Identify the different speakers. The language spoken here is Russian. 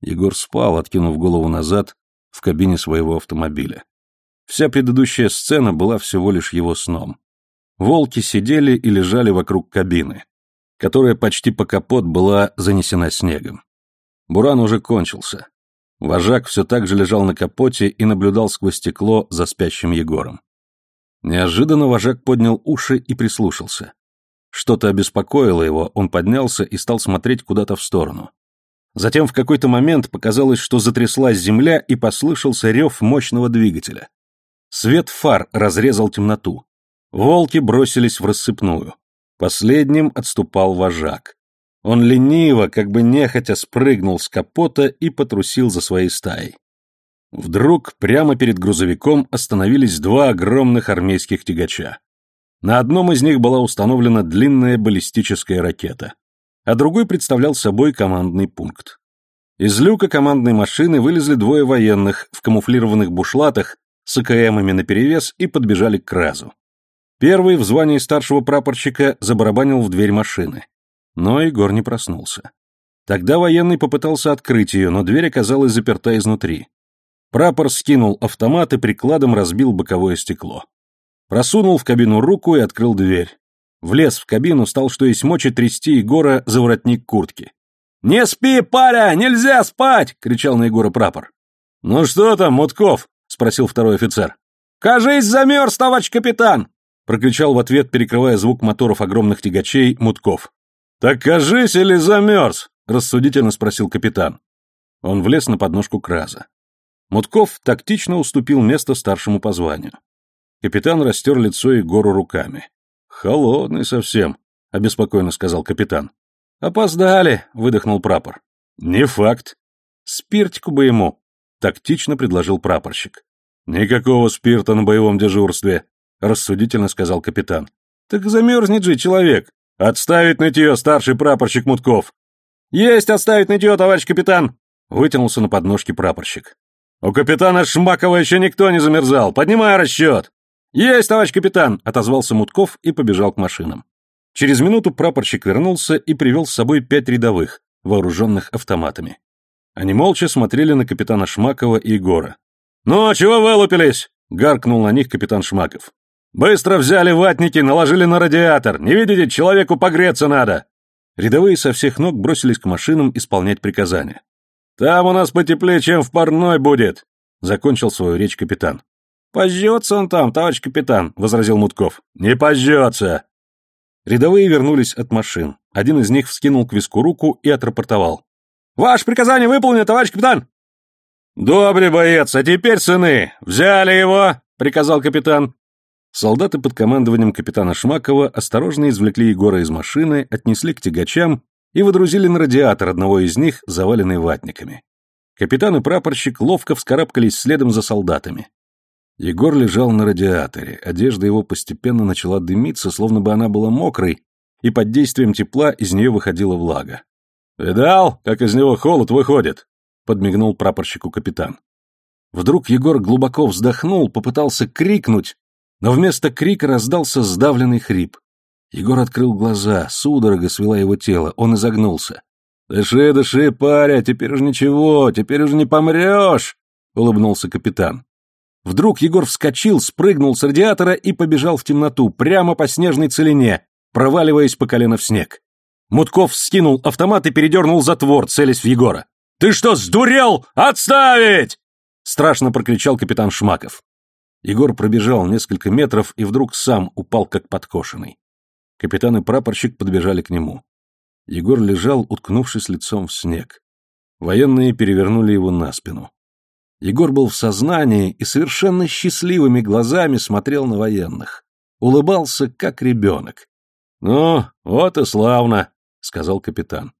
Speaker 1: Егор спал, откинув голову назад, в кабине своего автомобиля. Вся предыдущая сцена была всего лишь его сном. Волки сидели и лежали вокруг кабины, которая почти по капот была занесена снегом. Буран уже кончился. Вожак все так же лежал на капоте и наблюдал сквозь стекло за спящим Егором. Неожиданно вожак поднял уши и прислушался. Что-то обеспокоило его, он поднялся и стал смотреть куда-то в сторону. Затем в какой-то момент показалось, что затряслась земля и послышался рев мощного двигателя. Свет фар разрезал темноту. Волки бросились в рассыпную. Последним отступал вожак. Он лениво, как бы нехотя, спрыгнул с капота и потрусил за своей стаей. Вдруг прямо перед грузовиком остановились два огромных армейских тягача. На одном из них была установлена длинная баллистическая ракета, а другой представлял собой командный пункт. Из люка командной машины вылезли двое военных в камуфлированных бушлатах с АКМами наперевес и подбежали к Кразу. Первый в звании старшего прапорщика забарабанил в дверь машины. Но Егор не проснулся. Тогда военный попытался открыть ее, но дверь оказалась заперта изнутри. Прапор скинул автомат и прикладом разбил боковое стекло. Просунул в кабину руку и открыл дверь. Влез в кабину, стал что есть мочи трясти Егора за воротник куртки. «Не спи, паря! Нельзя спать!» — кричал на Егора прапор. «Ну что там, Мутков?» — спросил второй офицер. «Кажись, замерз, товарищ капитан!» — прокричал в ответ, перекрывая звук моторов огромных тягачей, Мутков. «Так кажись или замерз?» — рассудительно спросил капитан. Он влез на подножку Краза. Мутков тактично уступил место старшему по званию. Капитан растер лицо Егору руками. «Холодный совсем», — обеспокоенно сказал капитан. «Опоздали», — выдохнул прапор. «Не факт». «Спиртику бы ему», — тактично предложил прапорщик. «Никакого спирта на боевом дежурстве», — рассудительно сказал капитан. «Так замерзнет же человек». «Отставить нытье, старший прапорщик Мутков!» «Есть отставить нытье, товарищ капитан!» — вытянулся на подножке прапорщик. «У капитана Шмакова еще никто не замерзал. Поднимай расчет!» «Есть, товарищ капитан!» — отозвался Мутков и побежал к машинам. Через минуту прапорщик вернулся и привел с собой пять рядовых, вооруженных автоматами. Они молча смотрели на капитана Шмакова и Егора. «Ну, чего вылупились?» — гаркнул на них капитан Шмаков. «Быстро взяли ватники, наложили на радиатор. Не видите, человеку погреться надо!» Рядовые со всех ног бросились к машинам исполнять приказания. «Там у нас потеплее, чем в парной будет», — закончил свою речь капитан. «Пожжется он там, товарищ капитан», — возразил Мутков. «Не пожжется». Рядовые вернулись от машин. Один из них вскинул к виску руку и отрапортовал. «Ваше приказание выполнено, товарищ капитан!» «Добрый боец, а теперь, сыны, взяли его!» — приказал капитан. Солдаты под командованием капитана Шмакова осторожно извлекли Егора из машины, отнесли к тягачам и водрузили на радиатор одного из них, заваленный ватниками. Капитан и прапорщик ловко вскарабкались следом за солдатами. Егор лежал на радиаторе, одежда его постепенно начала дымиться, словно бы она была мокрой, и под действием тепла из нее выходила влага. «Видал, как из него холод выходит?» — подмигнул прапорщику капитан. Вдруг Егор глубоко вздохнул, попытался крикнуть, но вместо крика раздался сдавленный хрип. Егор открыл глаза, судорога свела его тело, он изогнулся. «Дыши, дыши, паря, теперь уж ничего, теперь уж не помрешь!» — улыбнулся капитан. Вдруг Егор вскочил, спрыгнул с радиатора и побежал в темноту, прямо по снежной целине, проваливаясь по колено в снег. Мутков скинул автомат и передернул затвор, целясь в Егора. «Ты что, сдурел? Отставить!» Страшно прокричал капитан Шмаков. Егор пробежал несколько метров и вдруг сам упал как подкошенный. Капитан и прапорщик подбежали к нему. Егор лежал, уткнувшись лицом в снег. Военные перевернули его на спину. Егор был в сознании и совершенно счастливыми глазами смотрел на военных. Улыбался, как ребенок. «Ну, вот и славно», — сказал капитан.